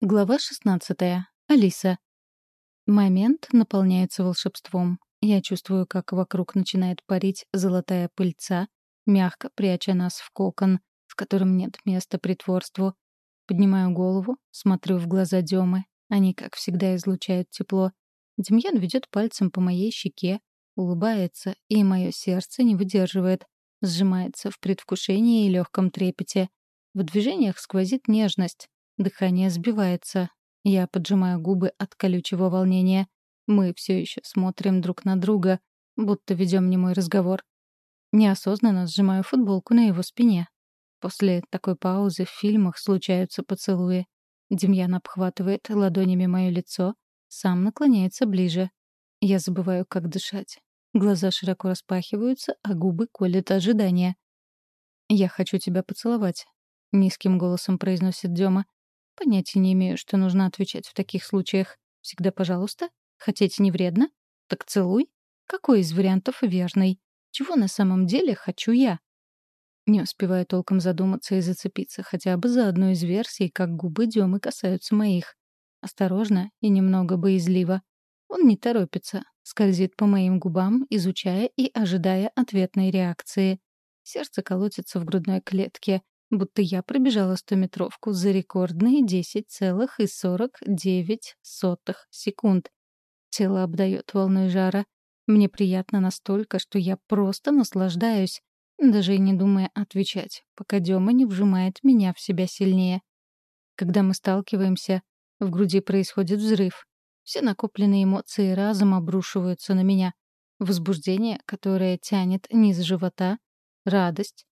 Глава 16. Алиса. Момент наполняется волшебством. Я чувствую, как вокруг начинает парить золотая пыльца, мягко пряча нас в кокон, в котором нет места притворству. Поднимаю голову, смотрю в глаза Демы. Они, как всегда, излучают тепло. Демьян ведет пальцем по моей щеке, улыбается, и мое сердце не выдерживает, сжимается в предвкушении и легком трепете. В движениях сквозит нежность, Дыхание сбивается. Я поджимаю губы от колючего волнения. Мы все еще смотрим друг на друга, будто ведем немой разговор. Неосознанно сжимаю футболку на его спине. После такой паузы в фильмах случаются поцелуи. Демьян обхватывает ладонями мое лицо, сам наклоняется ближе. Я забываю, как дышать. Глаза широко распахиваются, а губы колят ожидания. «Я хочу тебя поцеловать», — низким голосом произносит Дема. Понятия не имею, что нужно отвечать в таких случаях. Всегда пожалуйста? Хотеть не вредно? Так целуй. Какой из вариантов верный? Чего на самом деле хочу я? Не успеваю толком задуматься и зацепиться хотя бы за одну из версий, как губы Демы касаются моих. Осторожно и немного боязливо. Он не торопится, скользит по моим губам, изучая и ожидая ответной реакции. Сердце колотится в грудной клетке, будто я пробежала стометровку за рекордные 10,49 секунд. Тело обдает волной жара. Мне приятно настолько, что я просто наслаждаюсь, даже и не думая отвечать, пока Дема не вжимает меня в себя сильнее. Когда мы сталкиваемся, в груди происходит взрыв. Все накопленные эмоции разом обрушиваются на меня. Возбуждение, которое тянет низ живота, радость,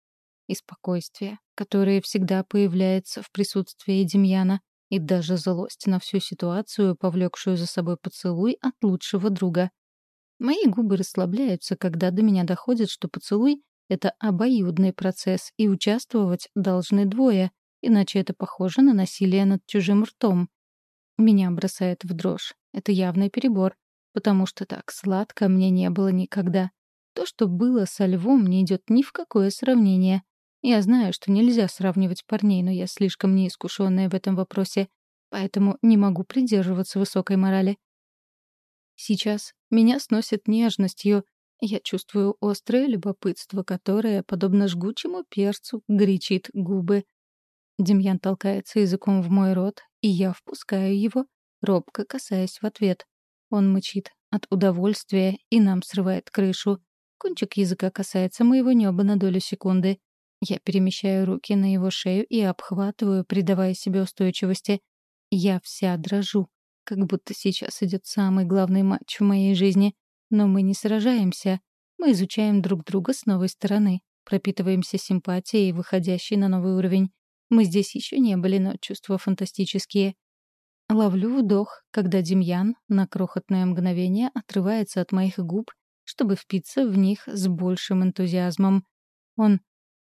и спокойствие, которое всегда появляется в присутствии Демьяна, и даже злость на всю ситуацию, повлекшую за собой поцелуй от лучшего друга. Мои губы расслабляются, когда до меня доходит, что поцелуй — это обоюдный процесс, и участвовать должны двое, иначе это похоже на насилие над чужим ртом. Меня бросает в дрожь. Это явный перебор, потому что так сладко мне не было никогда. То, что было со львом, не идет ни в какое сравнение. Я знаю, что нельзя сравнивать парней, но я слишком неискушенная в этом вопросе, поэтому не могу придерживаться высокой морали. Сейчас меня сносит нежностью. Я чувствую острое любопытство, которое, подобно жгучему перцу, горячит губы. Демьян толкается языком в мой рот, и я впускаю его, робко касаясь в ответ. Он мычит от удовольствия и нам срывает крышу. Кончик языка касается моего неба на долю секунды. Я перемещаю руки на его шею и обхватываю, придавая себе устойчивости. Я вся дрожу, как будто сейчас идет самый главный матч в моей жизни. Но мы не сражаемся. Мы изучаем друг друга с новой стороны, пропитываемся симпатией, выходящей на новый уровень. Мы здесь еще не были, но чувства фантастические. Ловлю вдох, когда Демьян на крохотное мгновение отрывается от моих губ, чтобы впиться в них с большим энтузиазмом. Он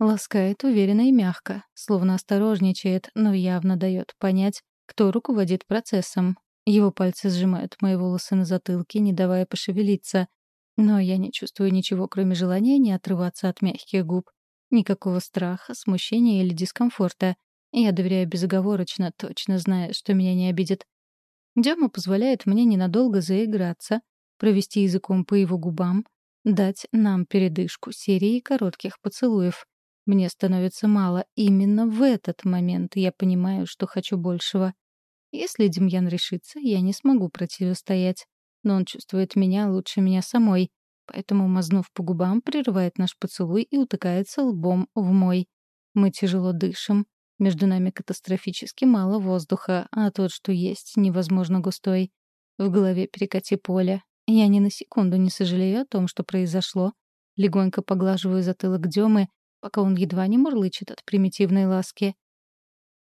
Ласкает уверенно и мягко, словно осторожничает, но явно дает понять, кто руководит процессом. Его пальцы сжимают мои волосы на затылке, не давая пошевелиться. Но я не чувствую ничего, кроме желания не отрываться от мягких губ. Никакого страха, смущения или дискомфорта. Я доверяю безоговорочно, точно зная, что меня не обидит. Дема позволяет мне ненадолго заиграться, провести языком по его губам, дать нам передышку серии коротких поцелуев. Мне становится мало. Именно в этот момент я понимаю, что хочу большего. Если Демьян решится, я не смогу противостоять. Но он чувствует меня лучше меня самой. Поэтому, мазнув по губам, прерывает наш поцелуй и утыкается лбом в мой. Мы тяжело дышим. Между нами катастрофически мало воздуха, а тот, что есть, невозможно густой. В голове перекати поле. Я ни на секунду не сожалею о том, что произошло. Легонько поглаживаю затылок Демы пока он едва не мурлычет от примитивной ласки.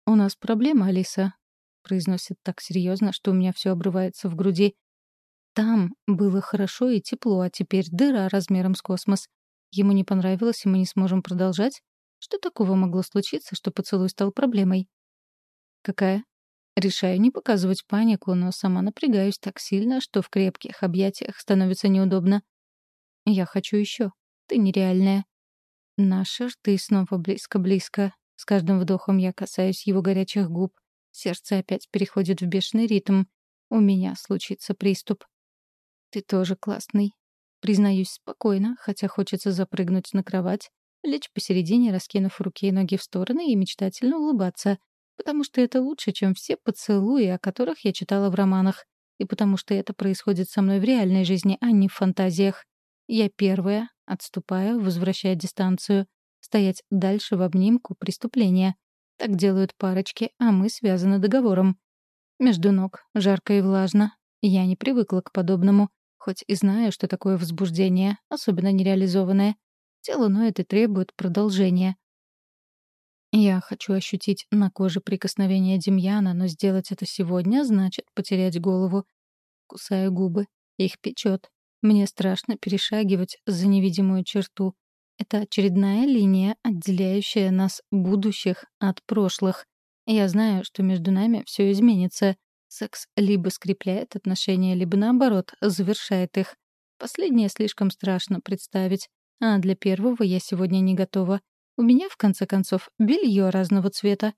«У нас проблема, Алиса», — произносит так серьезно, что у меня все обрывается в груди. «Там было хорошо и тепло, а теперь дыра размером с космос. Ему не понравилось, и мы не сможем продолжать? Что такого могло случиться, что поцелуй стал проблемой?» «Какая?» Решаю не показывать панику, но сама напрягаюсь так сильно, что в крепких объятиях становится неудобно. «Я хочу еще. Ты нереальная. Наши рты снова близко-близко. С каждым вдохом я касаюсь его горячих губ. Сердце опять переходит в бешеный ритм. У меня случится приступ. Ты тоже классный. Признаюсь спокойно, хотя хочется запрыгнуть на кровать, лечь посередине, раскинув руки и ноги в стороны и мечтательно улыбаться, потому что это лучше, чем все поцелуи, о которых я читала в романах, и потому что это происходит со мной в реальной жизни, а не в фантазиях. Я первая, отступаю, возвращая дистанцию. Стоять дальше в обнимку — преступление. Так делают парочки, а мы связаны договором. Между ног, жарко и влажно. Я не привыкла к подобному, хоть и знаю, что такое возбуждение, особенно нереализованное. Тело ноет и требует продолжения. Я хочу ощутить на коже прикосновение Демьяна, но сделать это сегодня значит потерять голову. Кусаю губы. Их печет. Мне страшно перешагивать за невидимую черту. Это очередная линия, отделяющая нас будущих от прошлых. Я знаю, что между нами все изменится. Секс либо скрепляет отношения, либо наоборот, завершает их. Последнее слишком страшно представить. А для первого я сегодня не готова. У меня, в конце концов, белье разного цвета.